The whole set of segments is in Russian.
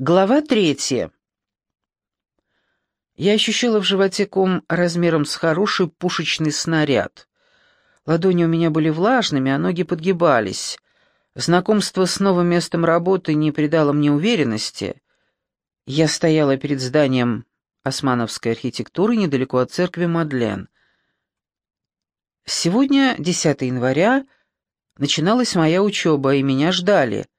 Глава третья. Я ощущала в животе ком размером с хороший пушечный снаряд. Ладони у меня были влажными, а ноги подгибались. Знакомство с новым местом работы не придало мне уверенности. Я стояла перед зданием османовской архитектуры недалеко от церкви Мадлен. Сегодня, 10 января, начиналась моя учеба, и меня ждали —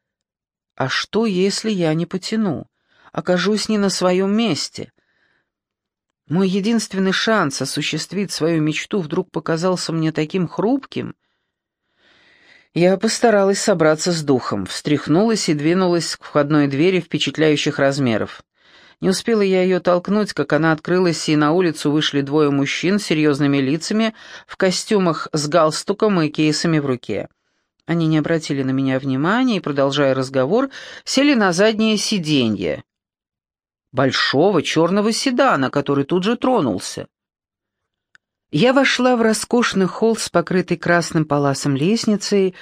а что, если я не потяну? Окажусь не на своем месте. Мой единственный шанс осуществить свою мечту вдруг показался мне таким хрупким. Я постаралась собраться с духом, встряхнулась и двинулась к входной двери впечатляющих размеров. Не успела я ее толкнуть, как она открылась, и на улицу вышли двое мужчин с серьезными лицами, в костюмах с галстуком и кейсами в руке. Они не обратили на меня внимания и, продолжая разговор, сели на заднее сиденье большого черного седана, который тут же тронулся. Я вошла в роскошный холл с покрытой красным паласом лестницей,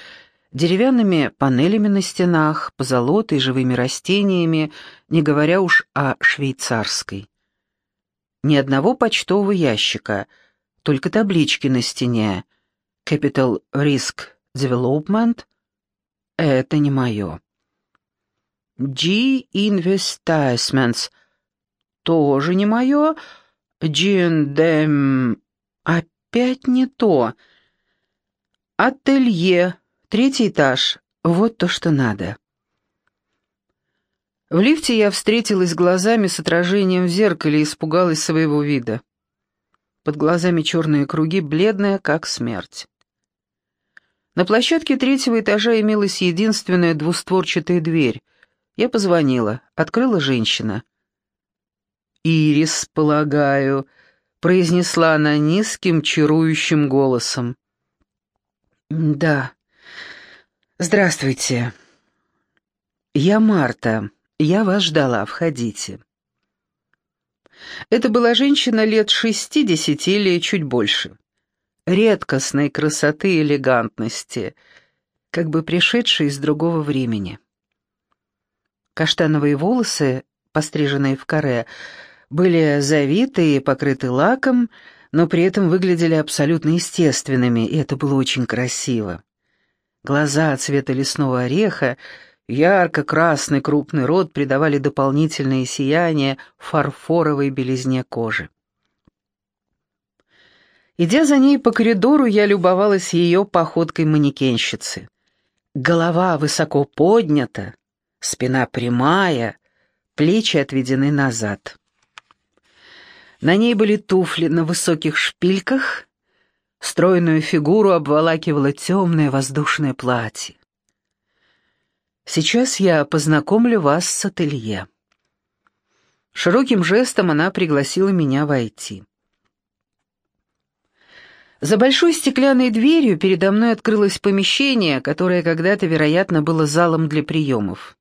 деревянными панелями на стенах, позолотой, живыми растениями, не говоря уж о швейцарской. Ни одного почтового ящика, только таблички на стене. Capital Risk Development — это не мое. G-Investments — тоже не мое. G&M — опять не то. Ателье, третий этаж — вот то, что надо. В лифте я встретилась глазами с отражением в зеркале и испугалась своего вида. Под глазами черные круги, бледная, как смерть. На площадке третьего этажа имелась единственная двустворчатая дверь. Я позвонила. Открыла женщина. «Ирис, полагаю», — произнесла она низким, чарующим голосом. «Да. Здравствуйте. Я Марта. Я вас ждала. Входите». Это была женщина лет шестидесяти или чуть больше редкостной красоты и элегантности, как бы пришедшей из другого времени. Каштановые волосы, постриженные в каре, были завиты и покрыты лаком, но при этом выглядели абсолютно естественными, и это было очень красиво. Глаза цвета лесного ореха, ярко-красный крупный рот придавали дополнительное сияние фарфоровой белизне кожи. Идя за ней по коридору, я любовалась ее походкой манекенщицы. Голова высоко поднята, спина прямая, плечи отведены назад. На ней были туфли на высоких шпильках, стройную фигуру обволакивало темное воздушное платье. Сейчас я познакомлю вас с ателье. Широким жестом она пригласила меня войти. За большой стеклянной дверью передо мной открылось помещение, которое когда-то, вероятно, было залом для приемов.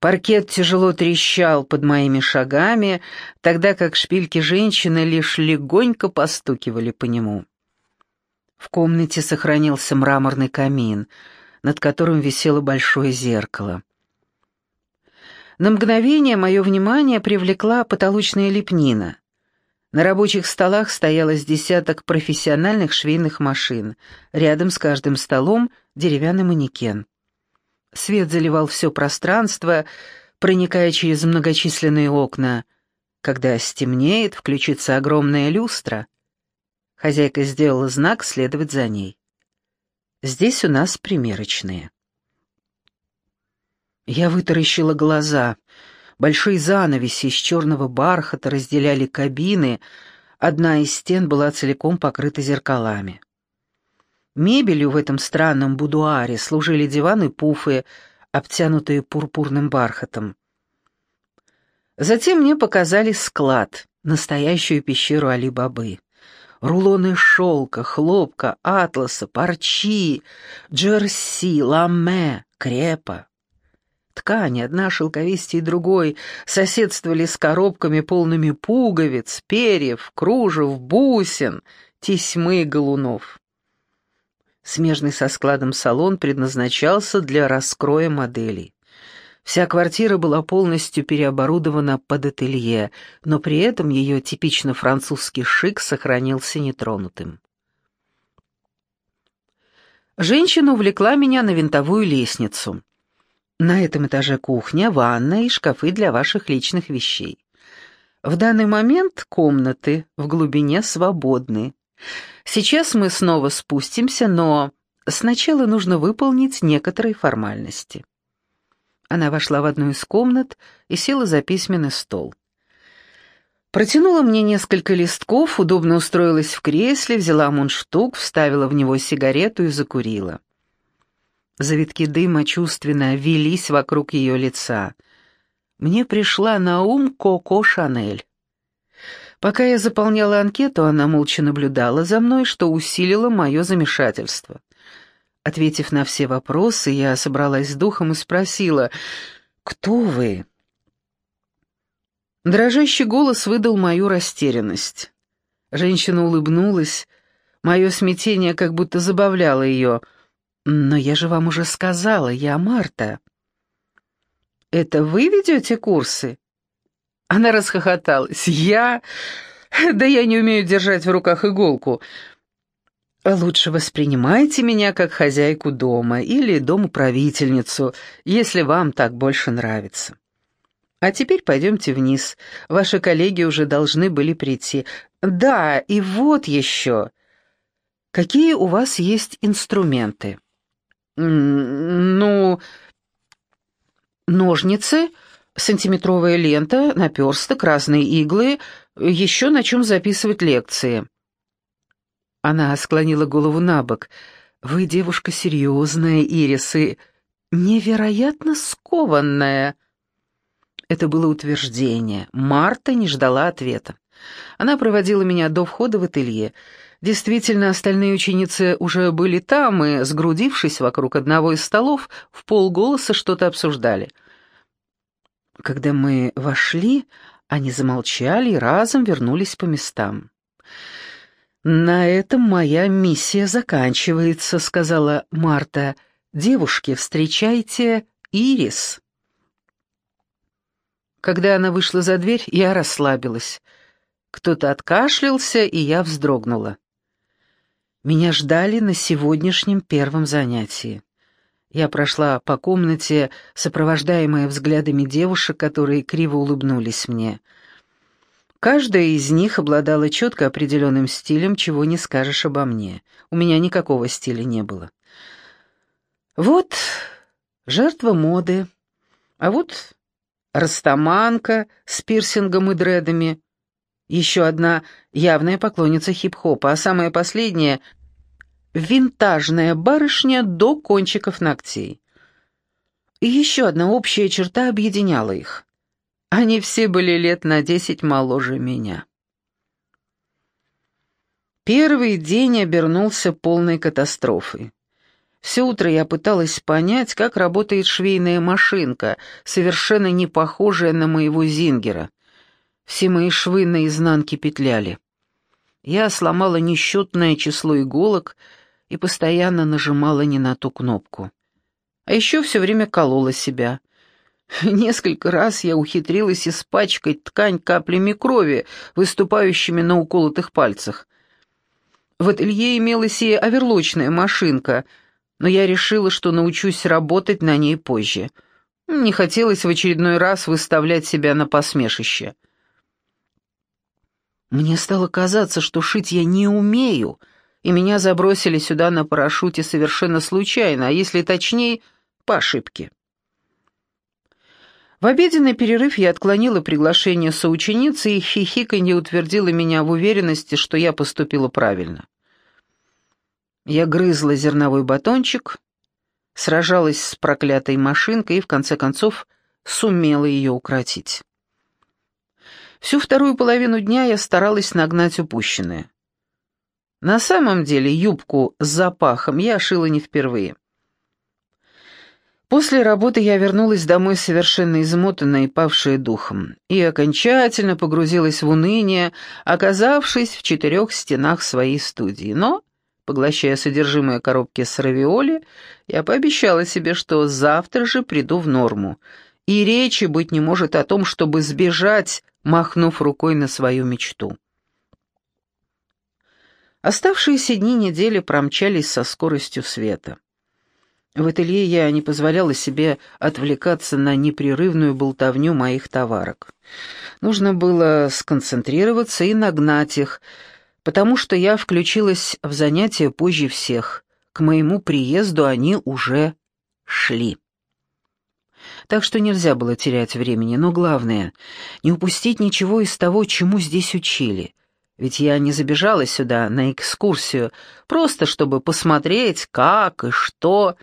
Паркет тяжело трещал под моими шагами, тогда как шпильки женщины лишь легонько постукивали по нему. В комнате сохранился мраморный камин, над которым висело большое зеркало. На мгновение мое внимание привлекла потолочная лепнина. На рабочих столах стояло с десяток профессиональных швейных машин. Рядом с каждым столом деревянный манекен. Свет заливал все пространство, проникая через многочисленные окна. Когда стемнеет, включится огромная люстра. Хозяйка сделала знак следовать за ней. Здесь у нас примерочные. Я вытаращила глаза — Большие занавеси из черного бархата разделяли кабины, одна из стен была целиком покрыта зеркалами. Мебелью в этом странном будуаре служили диваны пуфы, обтянутые пурпурным бархатом. Затем мне показали склад, настоящую пещеру Али-Бабы. Рулоны шелка, хлопка, атласа, парчи, джерси, ламе, крепа. Ткани, одна шелковистее другой, соседствовали с коробками, полными пуговиц, перьев, кружев, бусин, тесьмы и галунов. Смежный со складом салон предназначался для раскроя моделей. Вся квартира была полностью переоборудована под ателье, но при этом ее типично французский шик сохранился нетронутым. Женщина увлекла меня на винтовую лестницу. На этом этаже кухня, ванная и шкафы для ваших личных вещей. В данный момент комнаты в глубине свободны. Сейчас мы снова спустимся, но сначала нужно выполнить некоторые формальности. Она вошла в одну из комнат и села за письменный стол. Протянула мне несколько листков, удобно устроилась в кресле, взяла мундштук, вставила в него сигарету и закурила. Завитки дыма чувственно велись вокруг ее лица. Мне пришла на ум Коко Шанель. Пока я заполняла анкету, она молча наблюдала за мной, что усилило мое замешательство. Ответив на все вопросы, я собралась с духом и спросила, «Кто вы?» Дрожащий голос выдал мою растерянность. Женщина улыбнулась, мое смятение как будто забавляло ее — «Но я же вам уже сказала, я Марта». «Это вы ведете курсы?» Она расхохоталась. «Я? Да я не умею держать в руках иголку. Лучше воспринимайте меня как хозяйку дома или домоправительницу, если вам так больше нравится. А теперь пойдемте вниз. Ваши коллеги уже должны были прийти. Да, и вот еще. Какие у вас есть инструменты?» «Ну, ножницы, сантиметровая лента, наперсток, разные иглы, еще на чем записывать лекции». Она склонила голову на бок. «Вы девушка серьезная, Ирис, и невероятно скованная». Это было утверждение. Марта не ждала ответа. Она проводила меня до входа в ателье. Действительно, остальные ученицы уже были там и, сгрудившись вокруг одного из столов, в полголоса что-то обсуждали. Когда мы вошли, они замолчали и разом вернулись по местам. «На этом моя миссия заканчивается», — сказала Марта. «Девушки, встречайте Ирис». Когда она вышла за дверь, я расслабилась. Кто-то откашлялся, и я вздрогнула. Меня ждали на сегодняшнем первом занятии. Я прошла по комнате, сопровождаемая взглядами девушек, которые криво улыбнулись мне. Каждая из них обладала четко определенным стилем, чего не скажешь обо мне. У меня никакого стиля не было. Вот жертва моды, а вот растаманка с пирсингом и дредами, еще одна явная поклонница хип-хопа, а самая последняя — винтажная барышня до кончиков ногтей. И еще одна общая черта объединяла их. Они все были лет на десять моложе меня. Первый день обернулся полной катастрофой. Все утро я пыталась понять, как работает швейная машинка, совершенно не похожая на моего Зингера. Все мои швы наизнанке петляли. Я сломала несчетное число иголок и постоянно нажимала не на ту кнопку. А еще все время колола себя. Несколько раз я ухитрилась испачкать ткань каплями крови, выступающими на уколотых пальцах. В ателье имелась и оверлочная машинка, но я решила, что научусь работать на ней позже. Не хотелось в очередной раз выставлять себя на посмешище. Мне стало казаться, что шить я не умею, и меня забросили сюда на парашюте совершенно случайно, а если точнее, по ошибке. В обеденный перерыв я отклонила приглашение соученицы, и хихиканье утвердила меня в уверенности, что я поступила правильно. Я грызла зерновой батончик, сражалась с проклятой машинкой и, в конце концов, сумела ее укротить. Всю вторую половину дня я старалась нагнать упущенное. На самом деле юбку с запахом я шила не впервые. После работы я вернулась домой совершенно измотанная и павшая духом, и окончательно погрузилась в уныние, оказавшись в четырех стенах своей студии. Но, поглощая содержимое коробки с равиоли, я пообещала себе, что завтра же приду в норму, и речи быть не может о том, чтобы сбежать, махнув рукой на свою мечту. Оставшиеся дни недели промчались со скоростью света. В ателье я не позволяла себе отвлекаться на непрерывную болтовню моих товарок. Нужно было сконцентрироваться и нагнать их, потому что я включилась в занятия позже всех. К моему приезду они уже шли. Так что нельзя было терять времени, но главное — не упустить ничего из того, чему здесь учили. Ведь я не забежала сюда на экскурсию, просто чтобы посмотреть, как и что...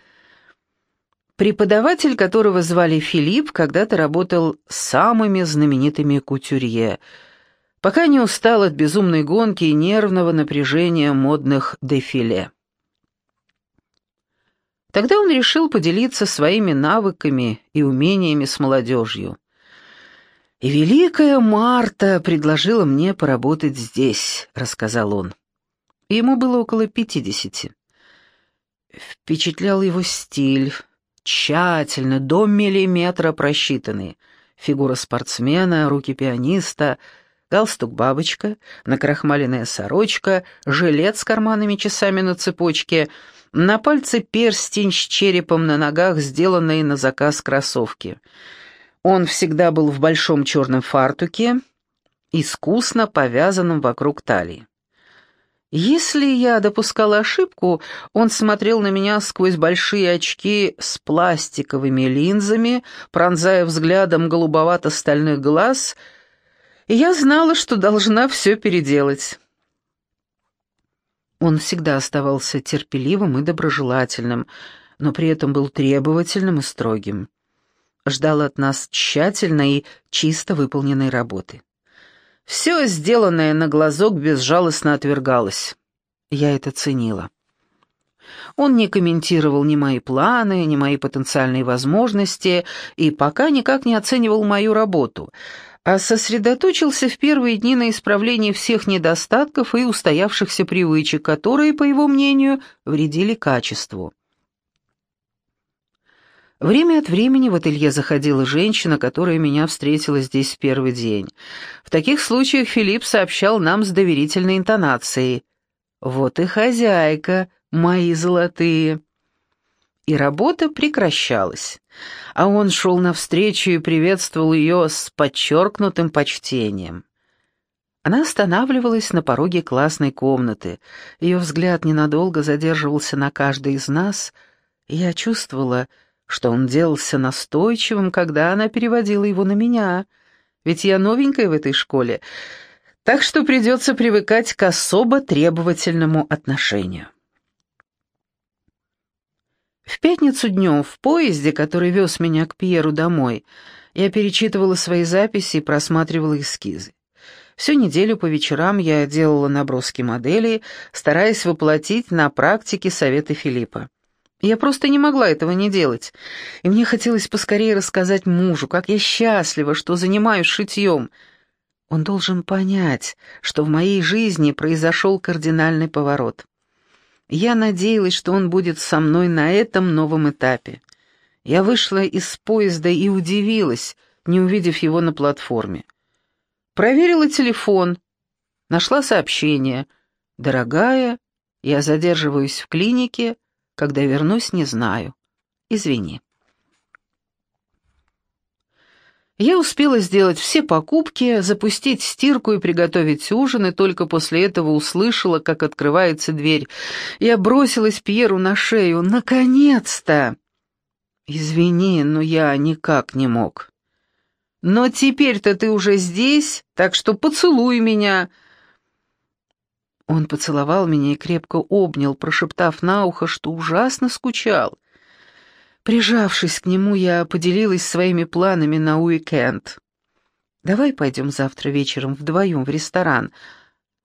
Преподаватель, которого звали Филипп, когда-то работал с самыми знаменитыми кутюрье, пока не устал от безумной гонки и нервного напряжения модных дефиле. Тогда он решил поделиться своими навыками и умениями с молодежью. «И великая Марта предложила мне поработать здесь», — рассказал он. Ему было около пятидесяти. Впечатлял его стиль, тщательно, до миллиметра просчитанный. Фигура спортсмена, руки пианиста, галстук-бабочка, накрахмаленная сорочка, жилет с карманными часами на цепочке, на пальце перстень с черепом на ногах, сделанные на заказ кроссовки. Он всегда был в большом черном фартуке, искусно повязанном вокруг талии. Если я допускала ошибку, он смотрел на меня сквозь большие очки с пластиковыми линзами, пронзая взглядом голубовато-стальных глаз, и я знала, что должна все переделать. Он всегда оставался терпеливым и доброжелательным, но при этом был требовательным и строгим. Ждал от нас тщательной и чисто выполненной работы. Все сделанное на глазок безжалостно отвергалось. Я это ценила. Он не комментировал ни мои планы, ни мои потенциальные возможности и пока никак не оценивал мою работу, а сосредоточился в первые дни на исправлении всех недостатков и устоявшихся привычек, которые, по его мнению, вредили качеству. Время от времени в ателье заходила женщина, которая меня встретила здесь в первый день. В таких случаях Филипп сообщал нам с доверительной интонацией. «Вот и хозяйка, мои золотые». И работа прекращалась, а он шел навстречу и приветствовал ее с подчеркнутым почтением. Она останавливалась на пороге классной комнаты. Ее взгляд ненадолго задерживался на каждой из нас, и я чувствовала, что он делался настойчивым, когда она переводила его на меня, ведь я новенькая в этой школе, так что придется привыкать к особо требовательному отношению. В пятницу днем в поезде, который вез меня к Пьеру домой, я перечитывала свои записи и просматривала эскизы. Всю неделю по вечерам я делала наброски моделей, стараясь воплотить на практике советы Филиппа. Я просто не могла этого не делать. И мне хотелось поскорее рассказать мужу, как я счастлива, что занимаюсь шитьем. Он должен понять, что в моей жизни произошел кардинальный поворот. Я надеялась, что он будет со мной на этом новом этапе. Я вышла из поезда и удивилась, не увидев его на платформе. Проверила телефон, нашла сообщение. «Дорогая, я задерживаюсь в клинике, когда вернусь, не знаю. Извини. Я успела сделать все покупки, запустить стирку и приготовить ужин, и только после этого услышала, как открывается дверь. Я бросилась Пьеру на шею. «Наконец-то!» «Извини, но я никак не мог». «Но теперь-то ты уже здесь, так что поцелуй меня», он поцеловал меня и крепко обнял, прошептав на ухо, что ужасно скучал. Прижавшись к нему, я поделилась своими планами на уикенд. «Давай пойдем завтра вечером вдвоем в ресторан.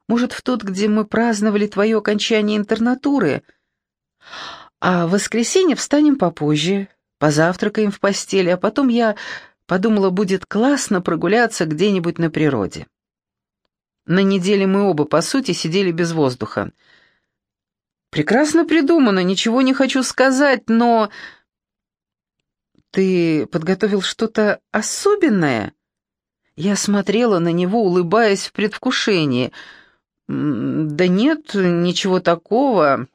Может, в тот, где мы праздновали твое окончание интернатуры? А в воскресенье встанем попозже, позавтракаем в постели, а потом я подумала, будет классно прогуляться где-нибудь на природе». На неделе мы оба, по сути, сидели без воздуха. Прекрасно придумано, ничего не хочу сказать, но... «Ты подготовил что-то особенное?» Я смотрела на него, улыбаясь в предвкушении. «Да нет, ничего такого.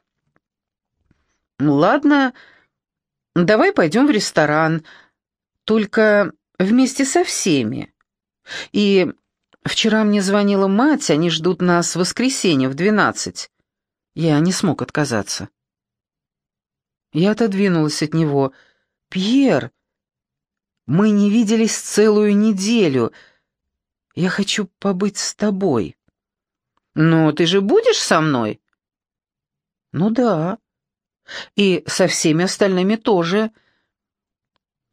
Ладно, давай пойдем в ресторан, только вместе со всеми. И вчера мне звонила мать, они ждут нас в воскресенье в двенадцать. Я не смог отказаться. Я отодвинулась от него. «Пьер, мы не виделись целую неделю. Я хочу побыть с тобой». «Но ты же будешь со мной?» «Ну да. И со всеми остальными тоже.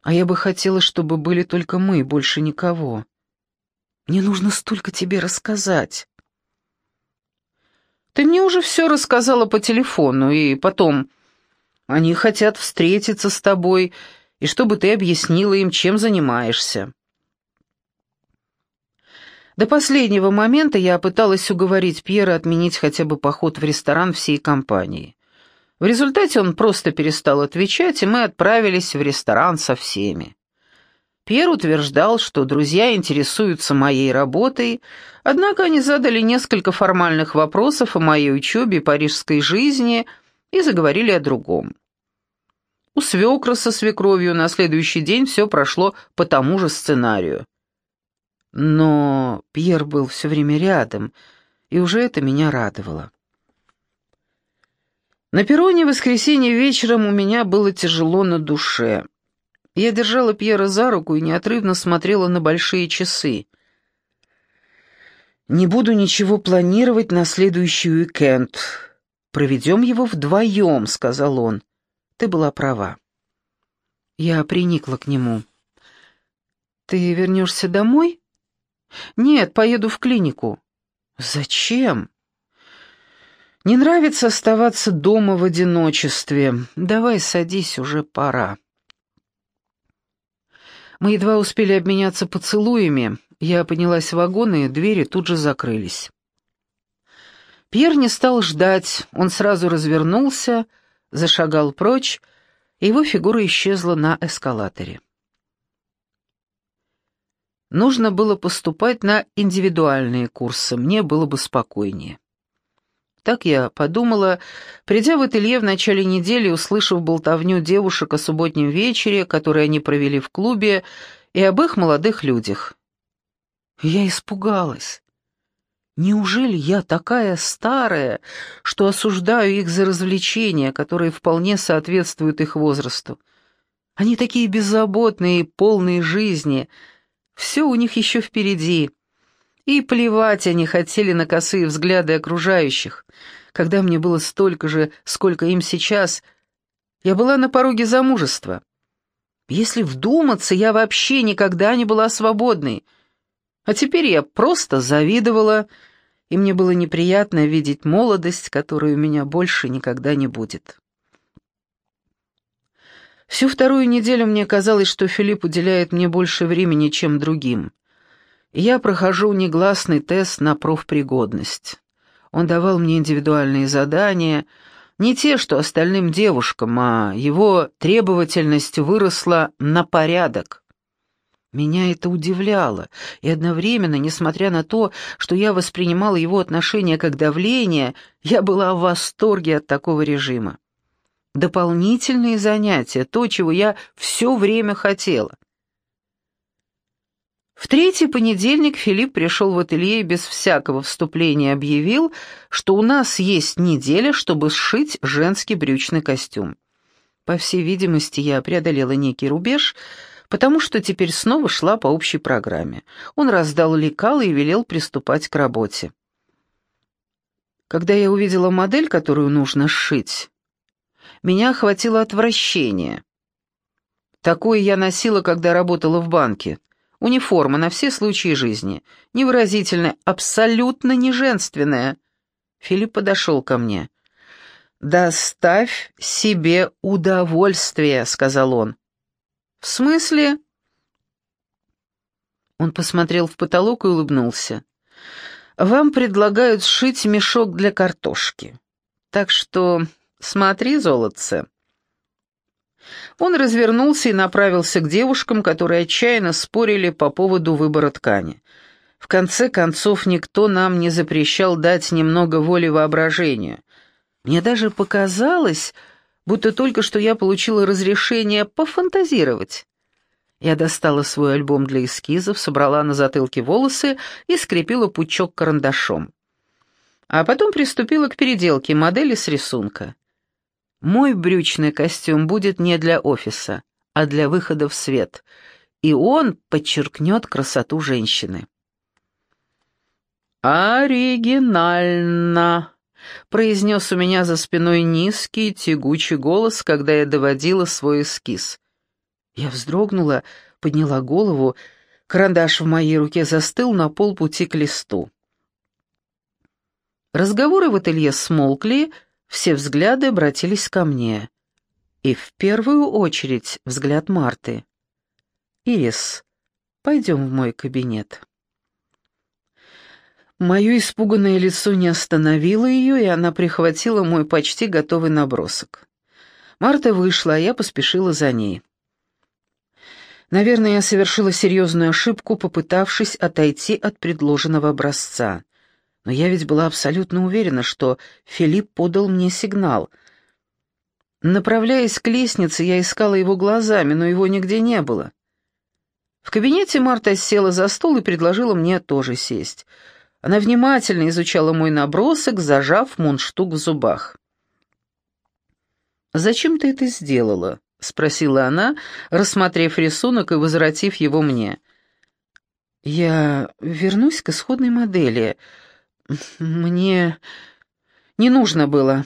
А я бы хотела, чтобы были только мы, больше никого. Мне нужно столько тебе рассказать». «Ты мне уже все рассказала по телефону, и потом...» Они хотят встретиться с тобой, и чтобы ты объяснила им, чем занимаешься. До последнего момента я пыталась уговорить Пьера отменить хотя бы поход в ресторан всей компании. В результате он просто перестал отвечать, и мы отправились в ресторан со всеми. Пьер утверждал, что друзья интересуются моей работой, однако они задали несколько формальных вопросов о моей учебе и парижской жизни – и заговорили о другом. У свекра со свекровью на следующий день все прошло по тому же сценарию. Но Пьер был все время рядом, и уже это меня радовало. На перроне воскресенье вечером у меня было тяжело на душе. Я держала Пьера за руку и неотрывно смотрела на большие часы. «Не буду ничего планировать на следующий уикенд», «Проведем его вдвоем», — сказал он. «Ты была права». Я приникла к нему. «Ты вернешься домой?» «Нет, поеду в клинику». «Зачем?» «Не нравится оставаться дома в одиночестве. Давай садись, уже пора». Мы едва успели обменяться поцелуями. Я поднялась в вагон, и двери тут же закрылись. Пьер не стал ждать, он сразу развернулся, зашагал прочь, и его фигура исчезла на эскалаторе. Нужно было поступать на индивидуальные курсы, мне было бы спокойнее. Так я подумала, придя в ателье в начале недели, услышав болтовню девушек о субботнем вечере, который они провели в клубе, и об их молодых людях. Я испугалась. Неужели я такая старая, что осуждаю их за развлечения, которые вполне соответствуют их возрасту? Они такие беззаботные и полные жизни. Все у них еще впереди. И плевать они хотели на косые взгляды окружающих. Когда мне было столько же, сколько им сейчас, я была на пороге замужества. Если вдуматься, я вообще никогда не была свободной — а теперь я просто завидовала, и мне было неприятно видеть молодость, которой у меня больше никогда не будет. Всю вторую неделю мне казалось, что Филипп уделяет мне больше времени, чем другим. я прохожу негласный тест на профпригодность. Он давал мне индивидуальные задания, не те, что остальным девушкам, а его требовательность выросла на порядок. Меня это удивляло, и одновременно, несмотря на то, что я воспринимала его отношение как давление, я была в восторге от такого режима. Дополнительные занятия, то, чего я все время хотела. В третий понедельник Филипп пришел в ателье и без всякого вступления объявил, что у нас есть неделя, чтобы сшить женский брючный костюм. По всей видимости, я преодолела некий рубеж — потому что теперь снова шла по общей программе. Он раздал лекалы и велел приступать к работе. Когда я увидела модель, которую нужно сшить, меня охватило отвращение. Такое я носила, когда работала в банке. Униформа на все случаи жизни. Невыразительная, абсолютно не женственная. Филипп подошел ко мне. «Доставь себе удовольствие», — сказал он. «В смысле?» Он посмотрел в потолок и улыбнулся. «Вам предлагают сшить мешок для картошки. Так что смотри, золотце». Он развернулся и направился к девушкам, которые отчаянно спорили по поводу выбора ткани. В конце концов, никто нам не запрещал дать немного воли воображению. Мне даже показалось, будто только что я получила разрешение пофантазировать. Я достала свой альбом для эскизов, собрала на затылке волосы и скрепила пучок карандашом. А потом приступила к переделке модели с рисунка. Мой брючный костюм будет не для офиса, а для выхода в свет, и он подчеркнет красоту женщины. «Оригинально!» — произнес у меня за спиной низкий, тягучий голос, когда я доводила свой эскиз. Я вздрогнула, подняла голову, карандаш в моей руке застыл на полпути к листу. Разговоры в ателье смолкли, все взгляды обратились ко мне. И в первую очередь взгляд Марты. «Ирис, пойдем в мой кабинет». Мое испуганное лицо не остановило ее, и она прихватила мой почти готовый набросок. Марта вышла, а я поспешила за ней. Наверное, я совершила серьезную ошибку, попытавшись отойти от предложенного образца. Но я ведь была абсолютно уверена, что Филипп подал мне сигнал. Направляясь к лестнице, я искала его глазами, но его нигде не было. В кабинете Марта села за стол и предложила мне тоже сесть. Она внимательно изучала мой набросок, зажав мундштук в зубах. «Зачем ты это сделала?» — спросила она, рассмотрев рисунок и возвратив его мне. «Я вернусь к исходной модели», мне не нужно было.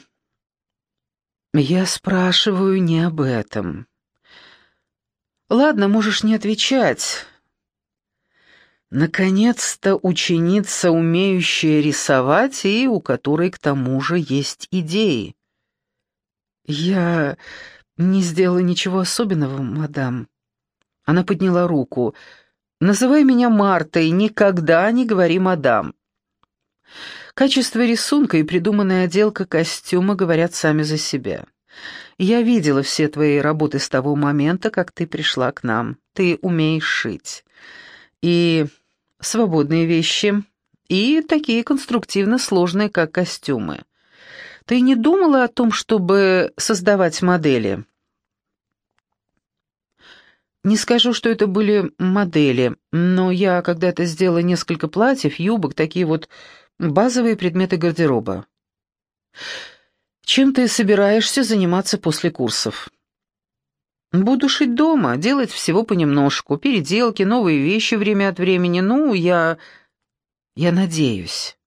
Я спрашиваю не об этом. Ладно, можешь не отвечать. Наконец-то ученица, умеющая рисовать и у которой к тому же есть идеи. Я не сделала ничего особенного, мадам. Она подняла руку. «Называй меня Мартой, никогда не говори мадам». Качество рисунка и придуманная отделка костюма говорят сами за себя. Я видела все твои работы с того момента, как ты пришла к нам. Ты умеешь шить. И свободные вещи, и такие конструктивно сложные, как костюмы. Ты не думала о том, чтобы создавать модели? Не скажу, что это были модели, но я когда-то сделала несколько платьев, юбок, такие вот Базовые предметы гардероба. Чем ты собираешься заниматься после курсов? Буду шить дома, делать всего понемножку, переделки, новые вещи время от времени. Ну, я... я надеюсь.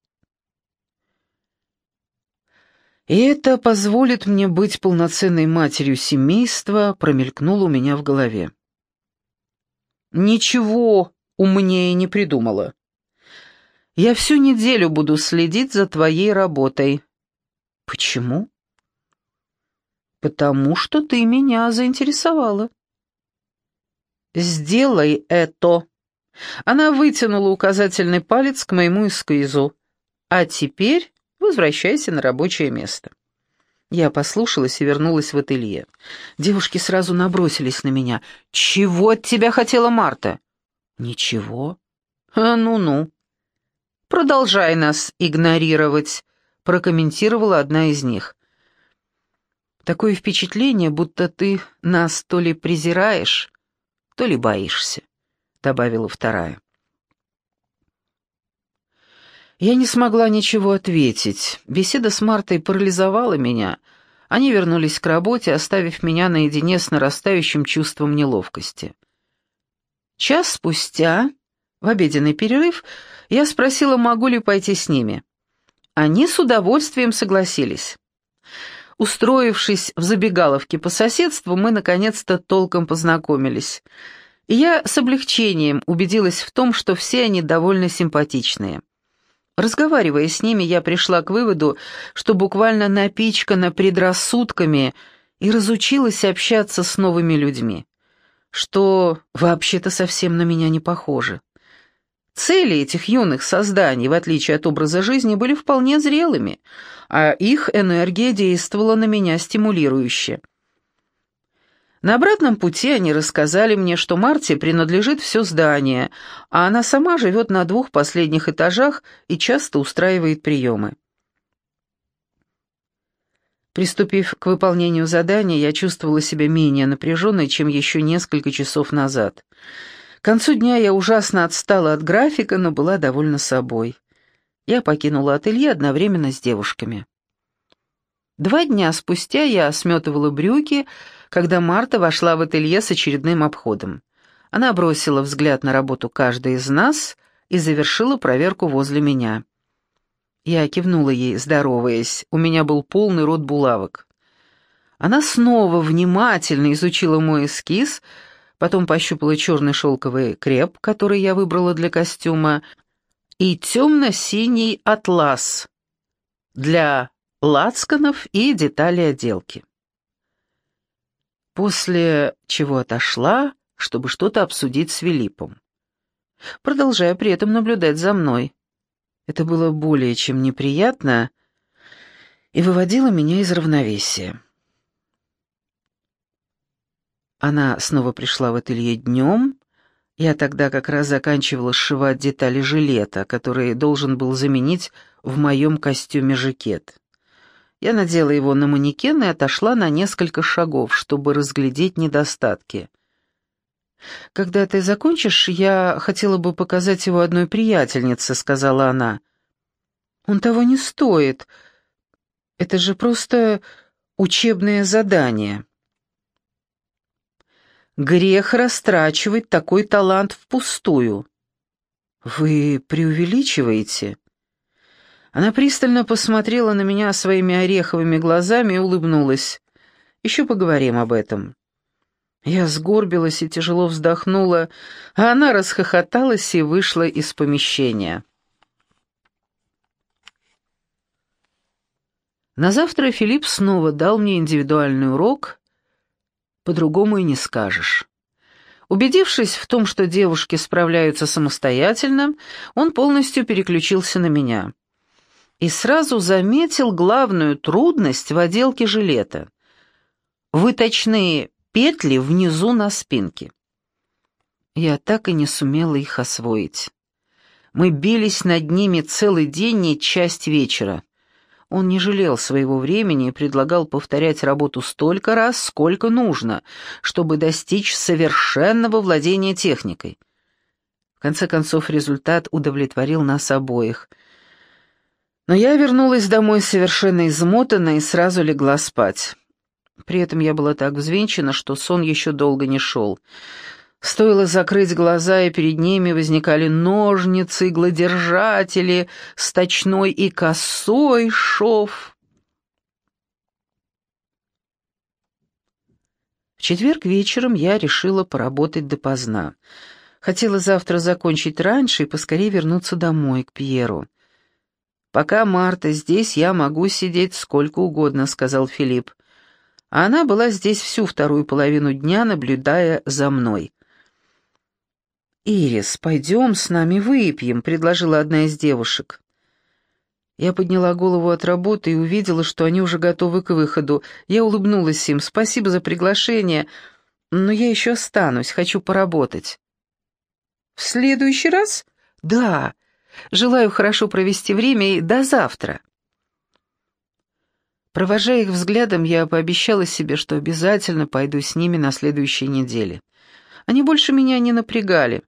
И это позволит мне быть полноценной матерью семейства, промелькнуло у меня в голове. Ничего умнее не придумала. Я всю неделю буду следить за твоей работой». «Почему?» «Потому что ты меня заинтересовала». «Сделай это». Она вытянула указательный палец к моему эскизу. «А теперь возвращайся на рабочее место». Я послушалась и вернулась в ателье. Девушки сразу набросились на меня. «Чего от тебя хотела Марта?» «Ничего». «А ну-ну». «Продолжай нас игнорировать», — прокомментировала одна из них. «Такое впечатление, будто ты нас то ли презираешь, то ли боишься», — добавила вторая. Я не смогла ничего ответить. Беседа с Мартой парализовала меня. Они вернулись к работе, оставив меня наедине с нарастающим чувством неловкости. Час спустя, в обеденный перерыв, я спросила, могу ли пойти с ними. Они с удовольствием согласились. Устроившись в забегаловке по соседству, мы наконец-то толком познакомились. И я с облегчением убедилась в том, что все они довольно симпатичные. Разговаривая с ними, я пришла к выводу, что буквально напичкана предрассудками и разучилась общаться с новыми людьми, что вообще-то совсем на меня не похоже. Цели этих юных созданий, в отличие от образа жизни, были вполне зрелыми, а их энергия действовала на меня стимулирующе. На обратном пути они рассказали мне, что Марте принадлежит все здание, а она сама живет на двух последних этажах и часто устраивает приемы. Приступив к выполнению задания, я чувствовала себя менее напряженной, чем еще несколько часов назад. К концу дня я ужасно отстала от графика, но была довольна собой. Я покинула ателье одновременно с девушками. Два дня спустя я сметывала брюки, когда Марта вошла в ателье с очередным обходом. Она бросила взгляд на работу каждой из нас и завершила проверку возле меня. Я кивнула ей, здороваясь, у меня был полный рот булавок. Она снова внимательно изучила мой эскиз, потом пощупала черный шелковый креп, который я выбрала для костюма, и темно-синий атлас для лацканов и деталей отделки. После чего отошла, чтобы что-то обсудить с Филиппом. Продолжая при этом наблюдать за мной. Это было более чем неприятно и выводило меня из равновесия. Она снова пришла в ателье днем. Я тогда как раз заканчивала сшивать детали жилета, который должен был заменить в моем костюме жакет. Я надела его на манекен и отошла на несколько шагов, чтобы разглядеть недостатки. «Когда ты закончишь, я хотела бы показать его одной приятельнице», — сказала она. «Он того не стоит. Это же просто учебное задание». «Грех растрачивать такой талант впустую». «Вы преувеличиваете?» Она пристально посмотрела на меня своими ореховыми глазами и улыбнулась. «Еще поговорим об этом». Я сгорбилась и тяжело вздохнула, а она расхохоталась и вышла из помещения. На завтра Филипп снова дал мне индивидуальный урок, по-другому и не скажешь. Убедившись в том, что девушки справляются самостоятельно, он полностью переключился на меня и сразу заметил главную трудность в отделке жилета — выточные петли внизу на спинке. Я так и не сумела их освоить. Мы бились над ними целый день и часть вечера. Он не жалел своего времени и предлагал повторять работу столько раз, сколько нужно, чтобы достичь совершенного владения техникой. В конце концов, результат удовлетворил нас обоих — но я вернулась домой совершенно измотанная и сразу легла спать. При этом я была так взвинчена, что сон еще долго не шел. Стоило закрыть глаза, и перед ними возникали ножницы, иглодержатели, сточной и косой шов. В четверг вечером я решила поработать допоздна. Хотела завтра закончить раньше и поскорее вернуться домой, к Пьеру. «Пока Марта здесь, я могу сидеть сколько угодно», — сказал Филипп. А она была здесь всю вторую половину дня, наблюдая за мной. «Ирис, пойдем с нами выпьем», — предложила одна из девушек. Я подняла голову от работы и увидела, что они уже готовы к выходу. Я улыбнулась им. «Спасибо за приглашение, но я еще останусь, хочу поработать». «В следующий раз?» «Да, Желаю хорошо провести время и до завтра». Провожая их взглядом, я пообещала себе, что обязательно пойду с ними на следующей неделе. Они больше меня не напрягали.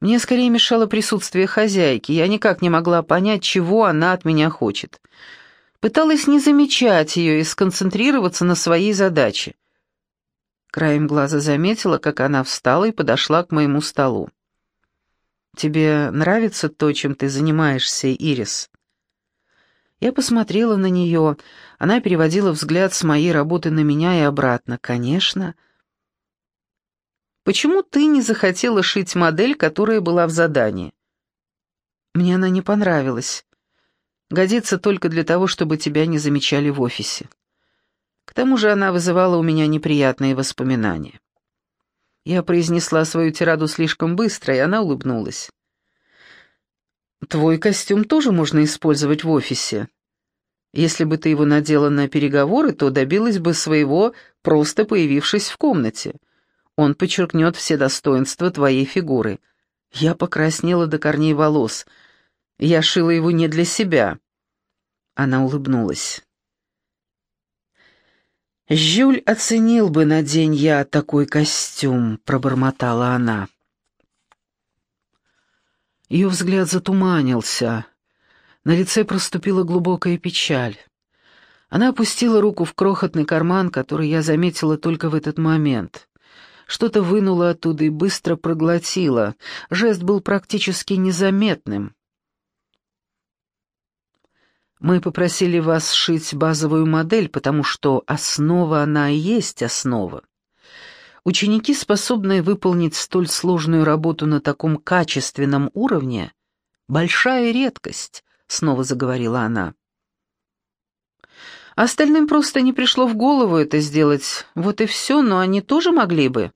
Мне скорее мешало присутствие хозяйки, я никак не могла понять, чего она от меня хочет. Пыталась не замечать ее и сконцентрироваться на своей задаче. Краем глаза заметила, как она встала и подошла к моему столу. «Тебе нравится то, чем ты занимаешься, Ирис?» Я посмотрела на нее. Она переводила взгляд с моей работы на меня и обратно. «Конечно». «Почему ты не захотела шить модель, которая была в задании?» «Мне она не понравилась. Годится только для того, чтобы тебя не замечали в офисе. К тому же она вызывала у меня неприятные воспоминания». Я произнесла свою тираду слишком быстро, и она улыбнулась. «Твой костюм тоже можно использовать в офисе. Если бы ты его надела на переговоры, то добилась бы своего, просто появившись в комнате. Он подчеркнет все достоинства твоей фигуры. Я покраснела до корней волос. Я шила его не для себя. Она улыбнулась. «Жюль оценил бы, надень я такой костюм», — пробормотала она. Ее взгляд затуманился. На лице проступила глубокая печаль. Она опустила руку в крохотный карман, который я заметила только в этот момент. Что-то вынула оттуда и быстро проглотила. Жест был практически незаметным. Мы попросили вас сшить базовую модель, потому что основа она и есть основа. Ученики, способные выполнить столь сложную работу на таком качественном уровне, большая редкость, снова заговорила она. Остальным просто не пришло в голову это сделать. Вот и все, но они тоже могли бы.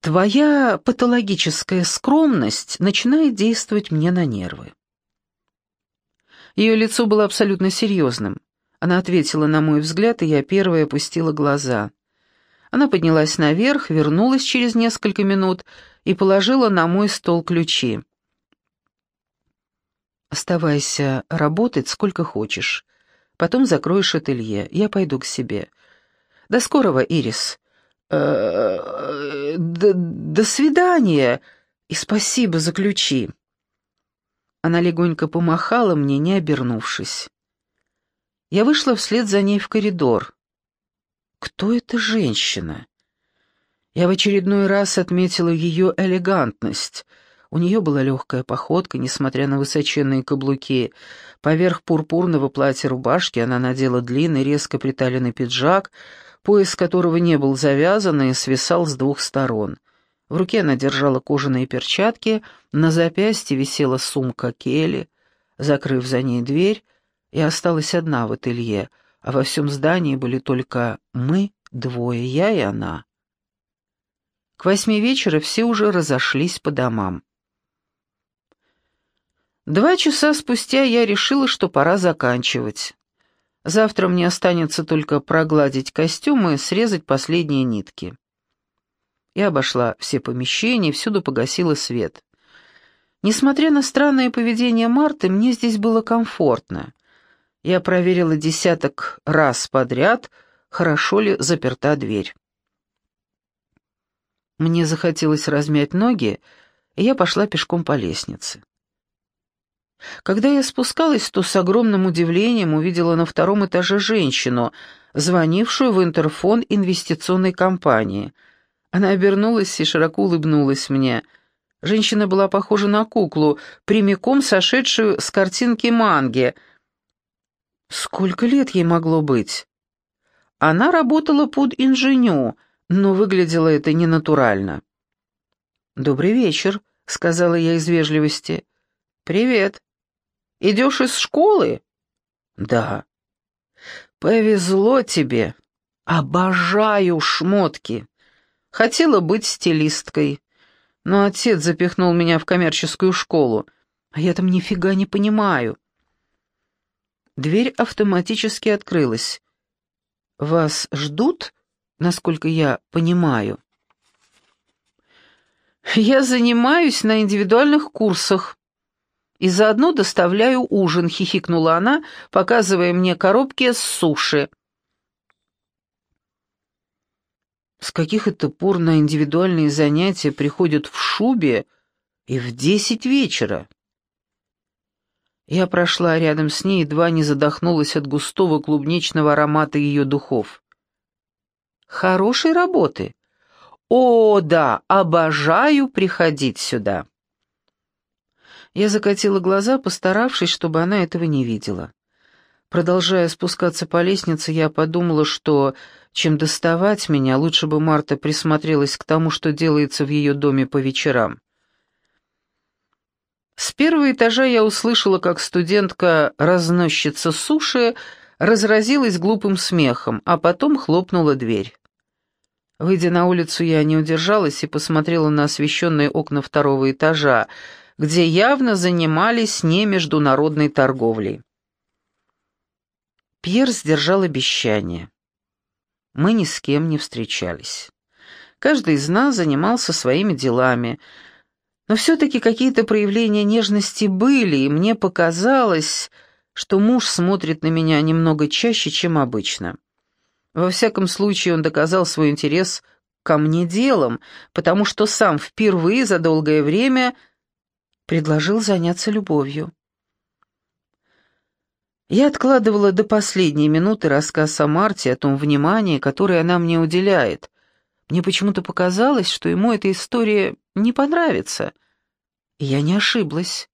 Твоя патологическая скромность начинает действовать мне на нервы. Ее лицо было абсолютно серьезным. Она ответила на мой взгляд, и я первая опустила глаза. Она поднялась наверх, вернулась через несколько минут и положила на мой стол ключи. «Оставайся работать сколько хочешь. Потом закроешь ателье. Я пойду к себе. До скорого, Ирис. Э, до, до свидания и спасибо за ключи». Она легонько помахала мне, не обернувшись. Я вышла вслед за ней в коридор. Кто эта женщина? Я в очередной раз отметила ее элегантность. У нее была легкая походка, несмотря на высоченные каблуки. Поверх пурпурного платья рубашки она надела длинный, резко приталенный пиджак, пояс которого не был завязан и свисал с двух сторон. В руке она держала кожаные перчатки, на запястье висела сумка Келли. Закрыв за ней дверь, я осталась одна в ателье, а во всем здании были только мы, двое, я и она. К восьми вечера все уже разошлись по домам. Два часа спустя я решила, что пора заканчивать. Завтра мне останется только прогладить костюм и срезать последние нитки. Я обошла все помещения, всюду погасила свет. Несмотря на странное поведение Марты, мне здесь было комфортно. Я проверила десяток раз подряд, хорошо ли заперта дверь. Мне захотелось размять ноги, и я пошла пешком по лестнице. Когда я спускалась, то с огромным удивлением увидела на втором этаже женщину, звонившую в интерфон инвестиционной компании — она обернулась и широко улыбнулась мне. Женщина была похожа на куклу, прямиком сошедшую с картинки манги. Сколько лет ей могло быть? Она работала под инженю, но выглядело это ненатурально. «Добрый вечер», — сказала я из вежливости. «Привет. Идешь из школы?» «Да». «Повезло тебе. Обожаю шмотки. Хотела быть стилисткой, но отец запихнул меня в коммерческую школу, а я там нифига не понимаю. Дверь автоматически открылась. «Вас ждут, насколько я понимаю?» «Я занимаюсь на индивидуальных курсах и заодно доставляю ужин», — хихикнула она, показывая мне коробки с суши. С каких это пор на индивидуальные занятия приходят в шубе и в десять вечера? Я прошла рядом с ней, едва не задохнулась от густого клубничного аромата ее духов. «Хорошей работы!» «О, да, обожаю приходить сюда!» Я закатила глаза, постаравшись, чтобы она этого не видела. Продолжая спускаться по лестнице, я подумала, что, чем доставать меня, лучше бы Марта присмотрелась к тому, что делается в ее доме по вечерам. С первого этажа я услышала, как студентка-разносчица суши разразилась глупым смехом, а потом хлопнула дверь. Выйдя на улицу, я не удержалась и посмотрела на освещенные окна второго этажа, где явно занимались не международной торговлей. Пьер сдержал обещание. Мы ни с кем не встречались. Каждый из нас занимался своими делами, но все-таки какие-то проявления нежности были, и мне показалось, что муж смотрит на меня немного чаще, чем обычно. Во всяком случае, он доказал свой интерес ко мне делом, потому что сам впервые за долгое время предложил заняться любовью. Я откладывала до последней минуты рассказ о Марте, о том внимании, которое она мне уделяет. Мне почему-то показалось, что ему эта история не понравится. И я не ошиблась.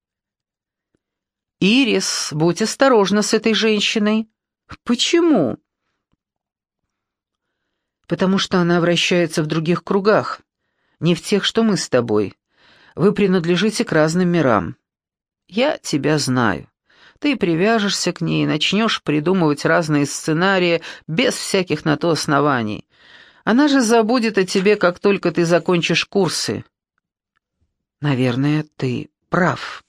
«Ирис, будь осторожна с этой женщиной». «Почему?» «Потому что она вращается в других кругах, не в тех, что мы с тобой. Вы принадлежите к разным мирам. Я тебя знаю. Ты привяжешься к ней и начнешь придумывать разные сценарии без всяких на то оснований. Она же забудет о тебе, как только ты закончишь курсы. Наверное, ты прав.